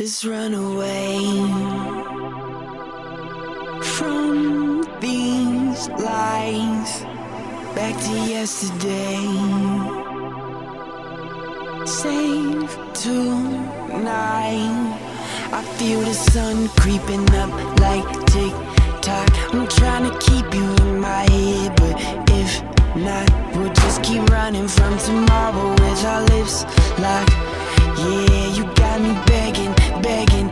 is run away from these lies back to yesterday. Save tonight. I feel the sun creeping up like tick tock. I'm trying to keep you in my head, but if not, we'll just keep running from tomorrow with our lips locked. Yeah, you me begging, begging.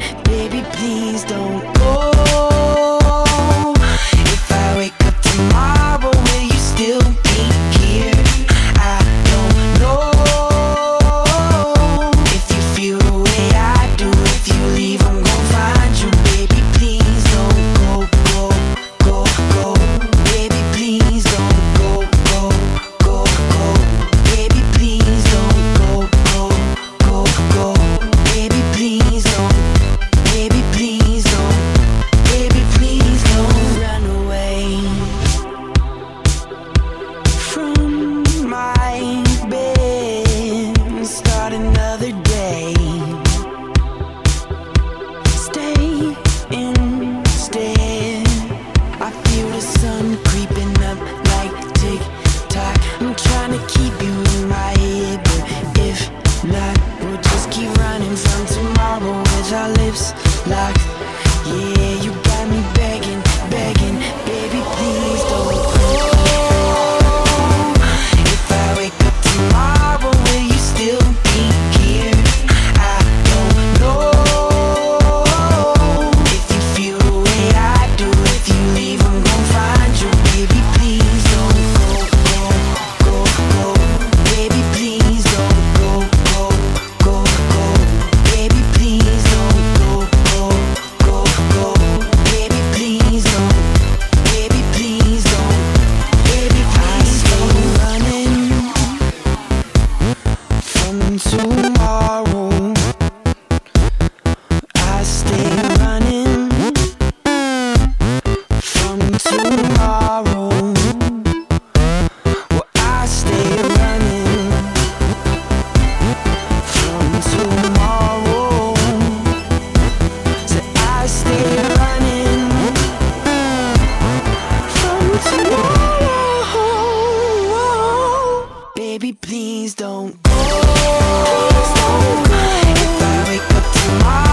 don't go. If I wake up tomorrow.